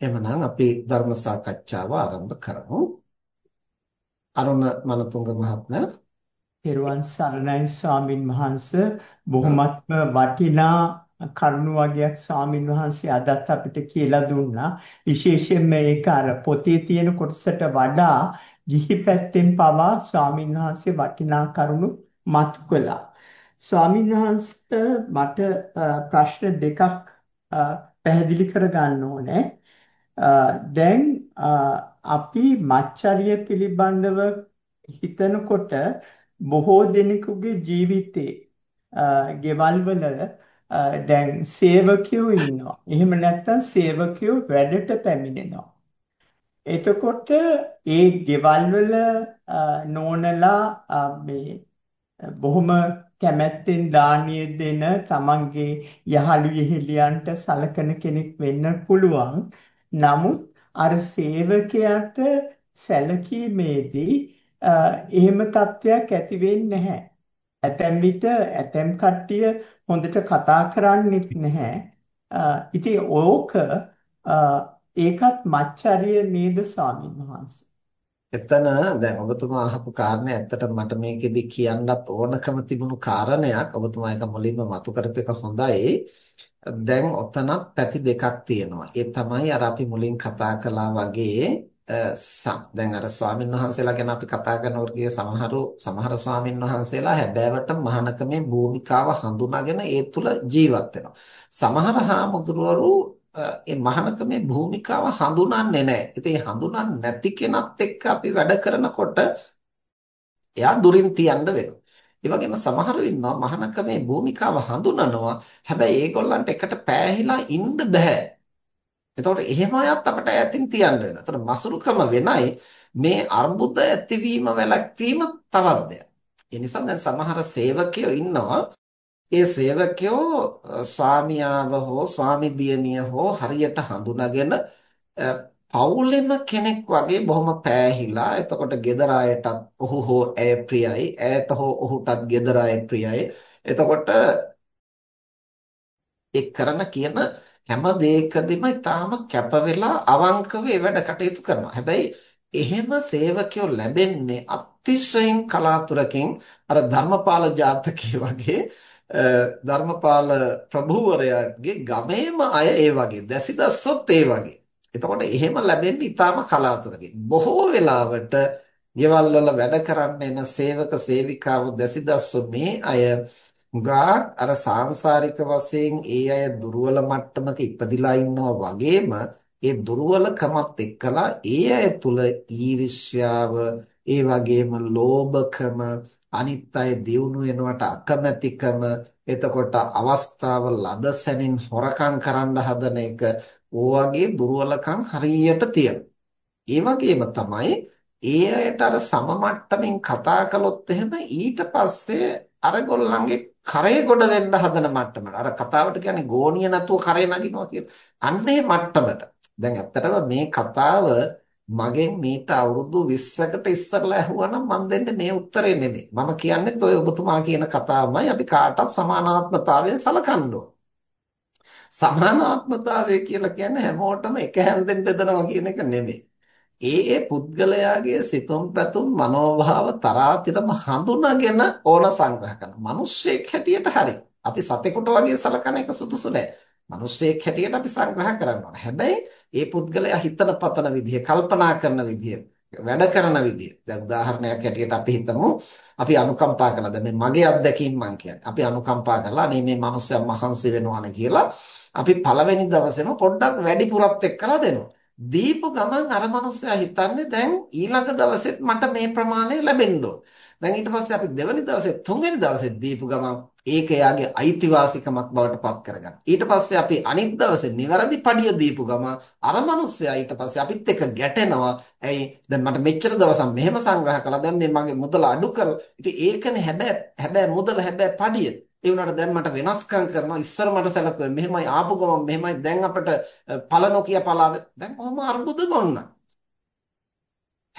එhmenan අපි ධර්ම සාකච්ඡාව ආරම්භ කරමු. අරුණ මනතුංග මහත්මයා. පෙරවන් සරණයි ස්වාමින් වහන්සේ. බොහොමත්ම වටිනා කරුණු වගේක් ස්වාමින් වහන්සේ අදත් අපිට කියලා දුන්නා. විශේෂයෙන්ම ඒක අර පොතේ තියෙන කොටසට වඩා ගිහි පැත්තෙන් පවා ස්වාමින් වහන්සේ වටිනා කරුණු මතු කළා. ස්වාමින් වහන්සේට මට ප්‍රශ්න දෙකක් පැහැදිලි කර ගන්න ඕනේ. දැන් අපි මච්චරිය පිළිබඳව හිතනකොට බොහෝ දෙනෙකුගේ ජීවිතේ ගෙවල් වල දැන් සේවකයෝ ඉන්නවා. එහෙම නැත්නම් සේවකයෝ වැඩට පැමිණෙනවා. එතකොට ඒ ගෙවල් වල නෝනලා මේ බොහොම කැමැත්තෙන් දානිය දෙන තමන්ගේ යහළු යෙහෙලියන්ට සලකන කෙනෙක් වෙන්න පුළුවන්. නමුත් අර සේවකයාට සැලකීමේදී එහෙම තත්වයක් ඇති වෙන්නේ නැහැ. ඇතැම් විට ඇතැම් කට්ටිය හොඳට කතා කරන්නේත් නැහැ. ඉතින් ඕක ඒකත් මච්චරිය නේද ස්වාමීන් වහන්සේ. එතන දැන් ඔබතුමා අහපු කාරණේ ඇත්තට මට මේකෙදි කියන්නත් ඕනකම තිබුණු කාරණයක් ඔබතුමා එක මුලින්ම මතු කරපු එක හොඳයි දැන් ඔතනත් පැති දෙකක් තියෙනවා. ඒ තමයි අර අපි මුලින් කතා කළා වගේ දැන් අර ස්වාමීන් වහන්සේලා ගැන අපි කතා කරනකොට කිය සමහරු සමහර ස්වාමීන් වහන්සේලා හැබෑවට මහානකමේ භූමිකාව හඳුනාගෙන ඒ තුල ජීවත් වෙනවා. සමහර හාමුදුරුවරු ඒ මහානකමේ භූමිකාව හඳුනන්නේ නැහැ. ඉතින් හඳුනන්නේ නැති කෙනත් එක්ක අපි වැඩ කරනකොට එයා දුරින් තියන්න වෙනවා. ඒ වගේම සමහරු ඉන්නවා මහානකමේ භූමිකාව හඳුනනවා. හැබැයි ඒගොල්ලන්ට එකට පෑහිලා ඉන්න බෑ. එතකොට එහෙම අයත් අපිට ඈතින් තියන්න වෙනවා. එතකොට මසුරුකම වෙනයි මේ අර්බුද ඇතිවීම වැළැක්වීම තවත් දෙයක්. ඒ නිසා දැන් සමහර සේවකයෝ ඉන්නවා ඒ සේවකයෝ ස්වාමියාව හෝ ස්වාමි දියණිය හෝ හරියට හඳුනාගෙන පවුලෙම කෙනෙක් වගේ බොහොම පෑහිලා එතකොට ගෙදර අයටත් ඔහු හෝ ඇය ප්‍රියයි ඇයට හෝ ඔහුටත් ගෙදර අය ප්‍රියයි. එතකොට ඒ කරන කියන හැම දෙයකදීම ඊටාම කැප වෙලා අවංකව ඒ වැඩ කටයුතු කරනවා. හැබැයි එහෙම සේවකයෝ ලැබෙන්නේ අතිශයින් කලාතුරකින් අර ධර්මපාල ජාතකයේ වගේ ධර්මපාල ප්‍රභූවරයාගේ ගමේම අය ඒ වගේ දැසිදස්සොත් ඒ වගේ. එතකොට එහෙම ලැබෙන්නේ ඊටාම කලාතුරකින්. බොහෝ වෙලාවට ගෙවල් වල වැඩ කරන්න එන සේවක සේවිකාවෝ දැසිදස්සෝ මේ අය ගා අර සාංශාරික වශයෙන් ඒ අය දුර්වල මට්ටමක ඉපදිලා ඉන්නවා වගේම ඒ දුර්වලකමත් එක්කලා ඒ අය තුල ඊර්ෂ්‍යාව ඒ වගේම ලෝභකම අනිත් අය දියුණු වෙනවට අකමැතිකම එතකොට අවස්ථාව ලද සැනින් හොරකම් කරන්න හදන එක ඕවගේ දුර්වලකම් හරියට තියෙනවා. ඒ වගේම තමයි ඒ අයට අර සම මට්ටමින් කතා කළොත් එහෙම ඊට පස්සේ අරගොල්ලන්ගේ කරේ ගොඩ වෙන්න හදන මට්ටමට. අර කතාවට කියන්නේ ගෝණිය නැතුව කරේ නගිනවා කියන අන්නේ මට්ටමට. දැන් ඇත්තටම මේ කතාව මගෙන් මීට අවුරුදු 20කට ඉස්සරලා ඇහුවනම් මම දෙන්නේ මේ උත්තරේ නෙමෙයි. මම කියන්නේ ඔය ඔබතුමා කියන කතාවමයි අපි කාටත් සමානාත්මතාවයෙන් සලකන්න ඕන. සමානාත්මතාවය කියලා කියන්නේ හැමෝටම එක හැන්දෙන් බෙදනවා කියන එක නෙමෙයි. ඒ ඒ පුද්ගලයාගේ සිතුම් පැතුම් මනෝභාව තරාතිරම හඳුනාගෙන ඕන සංග්‍රහ කරනවා. මිනිස්සෙක් හැටියට හරි. අපි සතෙකුට වගේ සලකන එක සුදුසු නෑ. මිනිස්සෙක් හැටියට අපි සංග්‍රහ කරනවා. හැබැයි ඒ පුද්ගලයා හිතන පතන විදිහ, කල්පනා කරන විදිහ, වැඩ කරන විදිහ. දැන් උදාහරණයක් හැටියට අපි හිතමු අපි අනුකම්පා කළා. දැන් මගේ අත්දැකීම් මං කියන්නේ. අපි අනුකම්පා කළා නේ මේ මිනිස්සයා මහන්සි වෙනවානේ කියලා අපි පළවෙනි දවසේම පොඩ්ඩක් වැඩිපුරත් එක්කලා දෙනවා. දීපු ගමන් අර මනුස්සයා හිතන්නේ දැන් ඊළඟ දවසෙත් මට මේ ප්‍රමාණය ලැබෙන්න ඕන. දැන් ඊට පස්සේ අපි දෙවෙනි දවසේ තුන්වෙනි දවසේ දීපු ගමන් ඒක එයාගේ අයිතිවාසිකමක් බවට පත් කරගන්න. ඊට පස්සේ අපි අනිත් දවසේ නිවැරදි පඩිය දීපු ගමන් අර මනුස්සයා ඊට පස්සේ අපිත් එක්ක ගැටෙනවා. ඇයි දැන් මට මෙච්චර දවසක් මෙහෙම සංග්‍රහ කළා දැන් මේ මගේ මුදල අඩු කරලා. ඉතින් ඒකනේ හැබැයි හැබැයි මුදල හැබැයි පඩිය. ඒ වුණාට දැන් මට වෙනස්කම් කරනවා ඉස්සර මට සැලකුවේ මෙහෙමයි ආපු ගමන් මෙහෙමයි දැන් අපිට පළ නොකිය පලාව දැන් කොහොම අර්බුද ගොන්න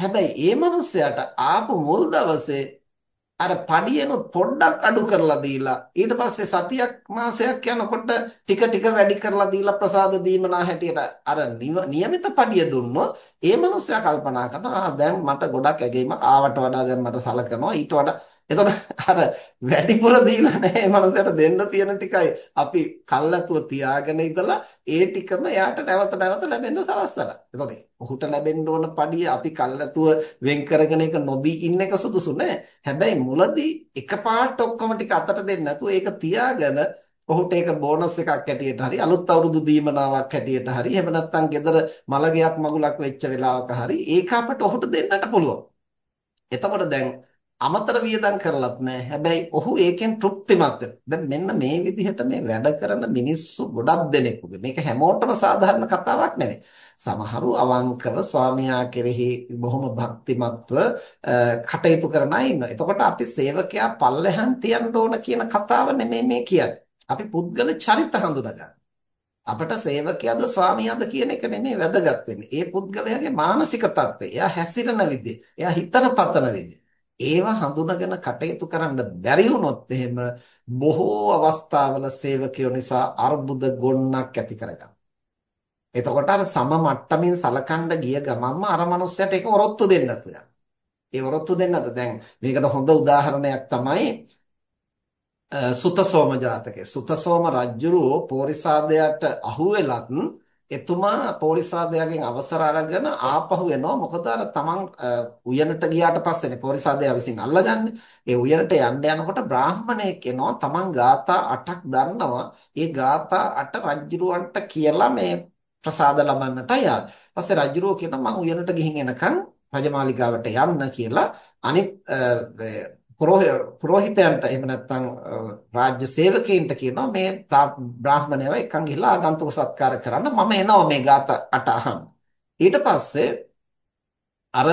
හැබැයි ඒ මනුස්සයාට ආපු මුල් දවසේ අර පඩියනොත් පොඩ්ඩක් අඩු කරලා දීලා ඊට පස්සේ සතියක් මාසයක් යනකොට ටික ටික වැඩි කරලා දීලා ප්‍රසාද දීමනා හැටියට අර નિયમિત පඩිය දුන්නොත් ඒ මනුස්සයා කල්පනා කරනවා දැන් මට ගොඩක් ඇගීමක් ආවට වඩා දැන් මට සලකනවා ඊට වඩා එතකොට අර වැඩිපුර දීලා නැහැ මනසට දෙන්න තියෙන ටිකයි අපි කල්ලාතුව තියාගෙන ඉඳලා ඒ ටිකම එයාට නැවත නැවත ලැබෙන්න සලස්සලා. එතකොට ඔහුට ලැබෙන්න ඕන පඩිය අපි කල්ලාතුව වෙන් කරගෙන එක නොදී ඉන්න එක සුදුසු නෑ. හැබැයි මුලදී එකපාරට ඔක්කොම ටික අතට දෙන්න නැතුව ඒක තියාගෙන ඔහුට ඒක බෝනස් එකක් හැටියට හරි අලුත් අවුරුදු දීමනාවක් හැටියට හරි එහෙම නැත්නම් ගෙදර මලගයක් මගුලක් වෙච්ච වෙලාවක හරි ඒක අපට ඔහුට දෙන්නට පුළුවන්. එතකොට දැන් අමතර වියදම් කරලත් නැහැ. හැබැයි ඔහු ඒකෙන් තෘප්තිමත් දැන් මෙන්න මේ විදිහට මේ වැඩ කරන මිනිස්සු ගොඩක් දෙනෙකුගේ මේක හැමෝටම සාධාරණ කතාවක් නෙවෙයි. සමහරු අවංකව ස්වාමියා කෙරෙහි බොහොම භක්තිමත්ව කටයුතු කරන අය ඉන්නවා. එතකොට අපි සේවකයා පල්ලෙහාන් තියන්න ඕන කියන කතාව නෙමෙයි මේ කියන්නේ. අපි පුද්ගල චරිත හඳුනගන්න. අපට සේවකයාද ස්වාමියාද කියන එක නෙමෙයි වැදගත් වෙන්නේ. ඒ පුද්ගලයාගේ මානසික තත්ත්වය, එයා හැසිරෙන විදිය, එයා හිතන පතන විදිය. ඒවා හඳුනගෙන කටයුතු කරන්න බැරි වුණොත් එහෙම බොහෝ අවස්ථාවල සේවකයෝ නිසා අර්බුද ගොන්නක් ඇති කරගන්නවා. එතකොට අර සම මට්ටමින් සලකන්න ගිය ගමන්ම අර මනුස්සයට ඒක ඔරොත්තු දෙන්නත් ඒ ඔරොත්තු දෙන්නත් දැන් මේකට හොඳ උදාහරණයක් තමයි සුතසෝම ජාතකය. සුතසෝම රජුරෝ පෝරිසාදයට අහු වෙලත් එතුමා පෝලිසාදයාගෙන් අවසර අරගෙන ආපහු එනවා. මොකද අර තමන් උයනට ගියාට පස්සේනේ පෝලිසාදයා විසින් අල්ලගන්නේ. ඒ උයනට යන්න යනකොට බ්‍රාහමණයෙක් එනවා. තමන් ගාථා 8ක් දන්නවා. ඒ ගාථා 8 රජ්ජුරුවන්ට කියලා මේ ප්‍රසාද ලබන්නට යා. පස්සේ රජ්ජුරුව කියනවා මං උයනට ගිහින් එනකන් රජමාලිගාවට යන්න කියලා. අනිත් පුරෝහිතයන්ට එහෙම නැත්නම් රාජ්‍ය සේවකයින්ට කියනවා මේ බ්‍රාහමණයව එකන් ගිහිල්ලා ආගන්තුක සත්කාර කරන්න මම එනවා මේ ગાත අට අහන්න. ඊට පස්සේ අර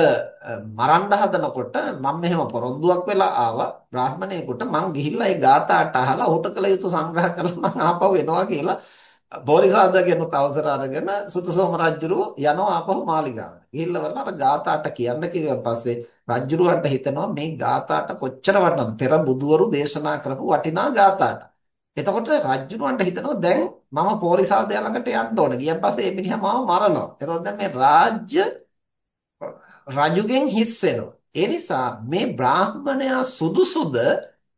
මරන්න හදනකොට මම මෙහෙම පොරොන්දුවක් වෙලා ආවා බ්‍රාහමණයෙකුට මං ගිහිල්ලා ඒ ગાත අට අහලා ඔහුට කළ යුතු සංග්‍රහ කරලා මං ආපහු එනවා කියලා බෝධිසත්ව කෙනෙක් අවසර අරගෙන සුතසෝම රජුරු යනවා ආපහු මාලිගාවට. ගිහිල්ලා වරන අර ගාථාට කියන්න කිව්වන් පස්සේ රජුරුවන්ට හිතෙනවා මේ ගාථාට කොච්චර වටිනවද? පෙර බුදුවරු දේශනා කරපු වටිනා ගාථාට. එතකොට රජුරුවන්ට හිතෙනවා දැන් මම පොලිසාවද ළඟට යන්න ඕන. ගියන් පස්සේ මේ මිනිහා මාව මරනවා. එතකොට දැන් මේ රාජ්‍ය රජුගෙන් හිස් වෙනවා. ඒ නිසා මේ බ්‍රාහ්මණයා සුදුසුද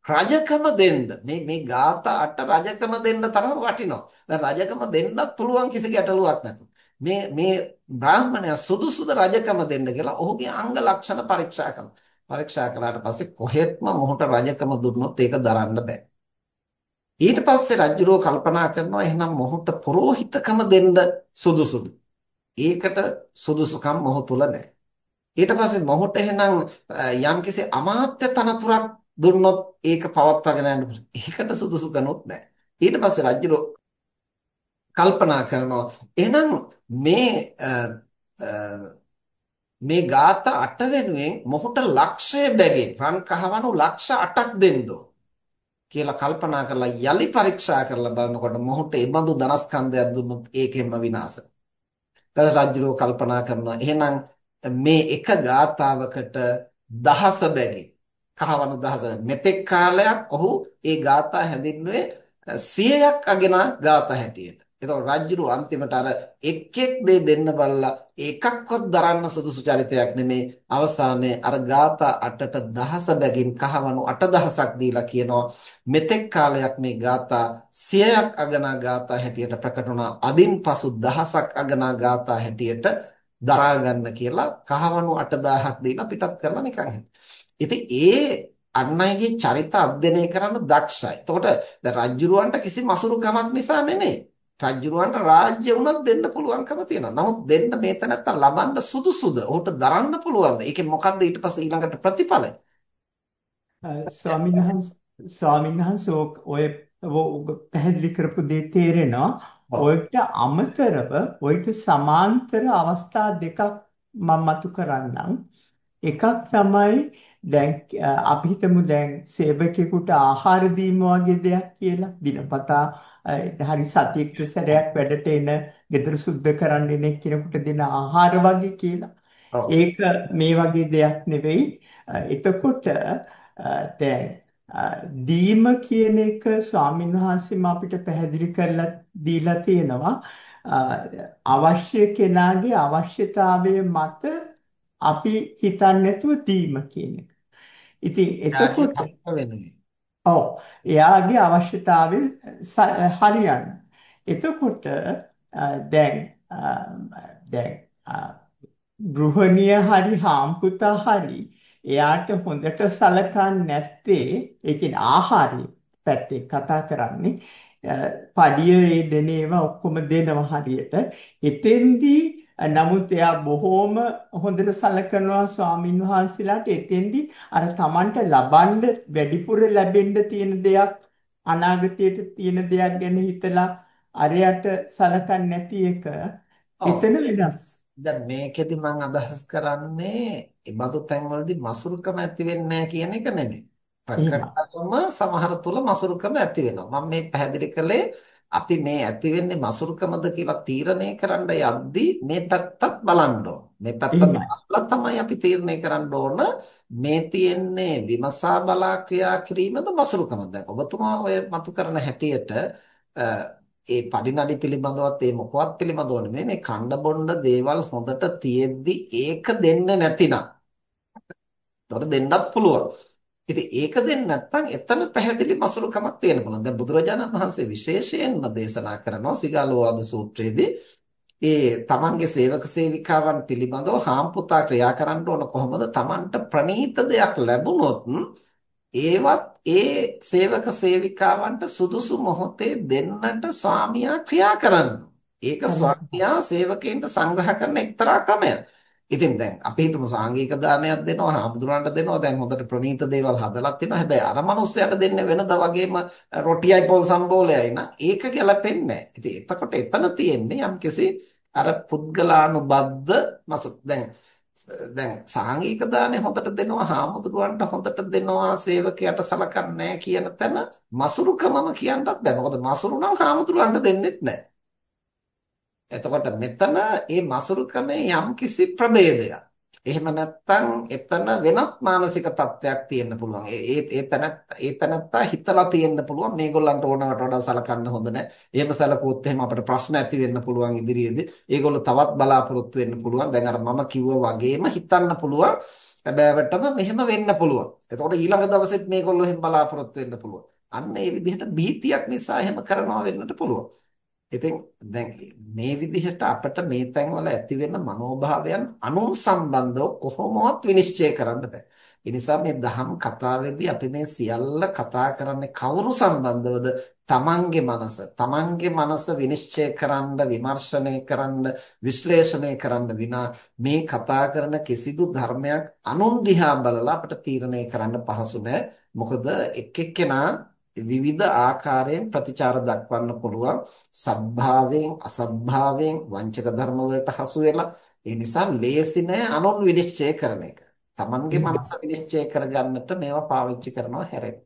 රජකම දෙන්න මේ මේ ગાතාට රජකම දෙන්න තරම් වටිනවා. දැන් රජකම දෙන්නත් පුළුවන් කිසි ගැටලුවක් නැතු. මේ මේ බ්‍රාහ්මණයා සුදුසුද රජකම දෙන්න කියලා ඔහුගේ අංග ලක්ෂණ පරීක්ෂා කළා. පරීක්ෂා කළාට පස්සේ කොහෙත්ම මොහොත රජකම දුන්නොත් ඒක දරන්න බෑ. ඊට පස්සේ රජුරෝ කල්පනා කරනවා එහෙනම් මොහොත පූජිතකම දෙන්න සුදුසුද? ඒකට සුදුසුකම් මොහොත තුල නැහැ. ඊට පස්සේ මොහොත එහෙනම් යම්කිසි අමාත්‍ය තනතුරක් දුන්නොත් ඒක පවත්වාගෙන යන්න පුළුවන්. ඒකට සුදුසුකනොත් නැහැ. ඊට පස්සේ රජුරෝ කල්පනා කරනවා එහෙනම් මේ මේ ગાත 8 වෙනුවෙන් මොහොත ලක්ෂය බැගින් රන් කහවණු ලක්ෂ 8ක් දෙන්න කියලා කල්පනා කරලා යලි පරීක්ෂා කරලා බලනකොට මොහොත ඒ බඳු ධනස්කන්ධයක් දුන්නොත් ඒකෙම විනාශ. ඊට රජුරෝ කල්පනා කරනවා එහෙනම් මේ එක ගාතාවකට දහස බැගින් කහවණු දහස. මෙතෙක් කාලයක් ඔහු ඒ ગાථා හැඳින්නුවේ 100ක් අගෙනා ગાථා හැටියට. ඒතකොට රජුරු අන්තිමට අර එක් එක් දේ දෙන්න බලලා ඒකක්වත් දරන්න සුදුසු චරිතයක් නෙමේ. අවසානයේ අර ગાථා අටට දහස බැගින් කහවණු 8000ක් දීලා කියනවා මෙතෙක් කාලයක් මේ ગાථා 100ක් අගනා ગાථා හැටියට ප්‍රකට වුණා. අදින් පසු දහසක් අගනා ગાථා හැටියට දරා ගන්න කියලා කහවණු 8000ක් දීලා පිටත් කරලා නිකන් හිටියා. ඉතින් ඒ අන් අයගේ චරිත අධ්‍යයනය කරන්න දක්ෂයි. එතකොට දැන් රජ්ජුරුවන්ට කිසි මසුරු කමක් නිසා නෙමෙයි. රජ්ජුරුවන්ට රාජ්‍ය වුණත් දෙන්න පුළුවන්කම තියෙනවා. නමුත් දෙන්න මේ තැනත්තා ලබන්න සුදුසුද? ඔහුට දරන්න පුළුවන්ද? ඒකෙන් මොකද්ද ඊට පස්සේ ඊළඟට ප්‍රතිඵලය? ස්වාමීන් වහන්සේ ස්වාමීන් වහන්සේ ඔය පැහැදිලි කරපු දේ තේරෙනවා. ඔයිට අමතරව ඔයිට සමාන්තර අවස්ථා දෙකක් මම මතු කරන්නම්. එකක් තමයි දැන් අපි හිතමු දැන් සේවකයෙකුට ආහාර දීම වගේ දෙයක් කියලා දිනපතා හරි සතියකට සැරයක් වැඩට එන ගෙදර සුද්ධ කරන්න එන කෙනෙකුට දෙන ආහාර වගේ කියලා. ඒක මේ වගේ දෙයක් නෙවෙයි. එතකොට දැන් දීම කියන එක ස්වාමීන් වහන්සේම අපිට පැහැදිලි කරලා දීලා තියෙනවා අවශ්‍ය කෙනාගේ අවශ්‍යතාවය මත අපි හිතන්නේ නැතුව දීම කියන එක. ඉතින් එතකොට ඔව් එයාගේ අවශ්‍යතාවය හරියන්න. එතකොට දැන් දැන් ගෘහණිය හරි හාම්පුතා හරි එයාට හොඳට සලකන්නේ නැත්තේ ඒ කියන්නේ ආහාරي පැත්තේ කතා කරන්නේ පඩිය ඒ දෙන ඒවා ඔක්කොම දෙනවා හරියට එතෙන්දී නමුත් එයා බොහොම හොඳට සලකනවා ස්වාමින් වහන්සේලාට එතෙන්දී අර Tamanට ලබන්න වැඩිපුර ලැබෙන්න තියෙන දෙයක් අනාගතයට තියෙන දෙයක් ගැන හිතලා අරයට සලකන්නේ නැති එක එතන වෙනස් දැන් මේකෙදි මම අදහස් කරන්නේ ඒ බඳු තැන්වලදී මසුරුකම ඇති වෙන්නේ කියන එක නෙමෙයි. ප්‍රකටවම සමහර තුල මසුරුකම ඇති වෙනවා. මම මේ පැහැදිලි කළේ අපි මේ ඇති වෙන්නේ මසුරුකමද කියලා තීරණය කරන්න යද්දී මේ පැත්තත් බලන්න. මේ පැත්තත් බලලා තමයි අපි තීරණය කරන්න ඕන මේ තියෙන්නේ විමසා බලා ක්‍රියා කිරීමද මසුරුකමද? ඔබතුමා ඔය මතු කරන හැටියට ඒ පඩිනඩි පිළිබඳවත් ඒ මොකවත් පිළිබඳව නෙමෙයි මේ කණ්ඩ බොණ්ඩ දේවල් හොඳට තියෙද්දි ඒක දෙන්න නැතිනම් ඒතකොට දෙන්නත් පුළුවන්. ඉතින් ඒක දෙන්න නැත්නම් එතන පැහැදිලි මසුරුකමක් තියෙන පුළුවන්. දැන් බුදුරජාණන් වහන්සේ විශේෂයෙන්ම දේශනා කරනවා සිගාලෝවාද සූත්‍රයේදී ඒ තමන්ගේ සේවක සේවිකාවන් පිළිබඳව හාම්පුතා ක්‍රියා කරන්න ඕන කොහොමද? තමන්ට ප්‍රණීත දෙයක් ලැබුණොත් ඒවත් ඒ සේවක සේවිකාවන්ට සුදුසු මොහොතේ දෙන්නට ස්වාමියා ක්‍රියා කරනවා. ඒක ස්වාමියා සේවකයන්ට සංග්‍රහ කරන එක්තරා ක්‍රමයක්. ඉතින් දැන් අපි හිතමු සාංගික දානයක් දෙනවා, හාමුදුරන්ට දෙනවා. දැන් හොඳට ප්‍රණීත දේවල් හදලා තිනවා. හැබැයි අර මනුස්සයාට දෙන්නේ වෙනද වගේම රොටියයි පොල් සම්බෝලයයි නා. ඒක ගැලපෙන්නේ නැහැ. ඉතින් එතකොට එතන තියෙන්නේ යම්කිසි අර පුද්ගලානුබද්ධ මසු දැන් දැන් සාංගික දානේ හොඳට දෙනවා හාමුදුරුවන්ට හොඳට දෙනවා සේවකයට සලකන්නේ කියන තැන මසුරුකමම කියන්නත් බෑ මොකද මසුරු නම් හාමුදුරුවන්ට දෙන්නෙත් නෑ එතකොට මෙතන මේ මසුරුකමේ යම්කිසි ප්‍රභේදයක් එහෙම නැත්නම් එතන වෙනත් මානසික තත්වයක් තියෙන්න පුළුවන්. ඒ ඒ තැනත් ඒ තැනත්තා හිතලා තියෙන්න පුළුවන් මේගොල්ලන්ට ඕනවට වඩා සලකන්න හොඳ නැහැ. එහෙම සැලකුවොත් එහෙම අපිට ප්‍රශ්න ඇති වෙන්න පුළුවන් ඉදිරියේදී. ඒගොල්ලෝ තවත් බලාපොරොත්තු වෙන්න පුළුවන්. දැන් අර මම කිව්වා වගේම හිතන්න පුළුවන්. හැබෑවටම මෙහෙම වෙන්න පුළුවන්. එතකොට ඊළඟ දවසෙත් මේගොල්ලෝ එහෙම බලාපොරොත්තු වෙන්න පුළුවන්. අන්න ඒ විදිහට බීතියක් නිසා එහෙම කරනවා වෙන්නට පුළුවන්. ඉතින් දැන් මේ විදිහට අපිට මේ තැන්වල ඇති වෙන මනෝභාවයන් අනුන් සම්බන්ධව කොහොමවත් විනිශ්චය කරන්න බෑ. ඒ නිසා මේ දහම් කතාවේදී අපි මේ සියල්ල කතා කරන්නේ කවුරු සම්බන්ධවද? තමන්ගේ මනස. තමන්ගේ මනස විනිශ්චය කරන්න, විමර්ශනය කරන්න, විශ්ලේෂණය කරන්න විනා මේ කතා කරන කිසිදු ධර්මයක් අනුන් දිහා බලලා අපිට තීරණය කරන්න පහසු නෑ. මොකද එක් එක්කෙනා විවිධ ආකාරයෙන් ප්‍රතිචාර දක්වන්න පුළුවන් සත්භාවයෙන් අසත්භාවයෙන් වංචක ධර්ම වලට හසු වෙලා ඒ නිසා ලේසි නෑ අනුන් විනිශ්චය කරන එක. Tamange මනස විනිශ්චය කරගන්නට මේවා පාවිච්චි කරනවා හැරෙන්න.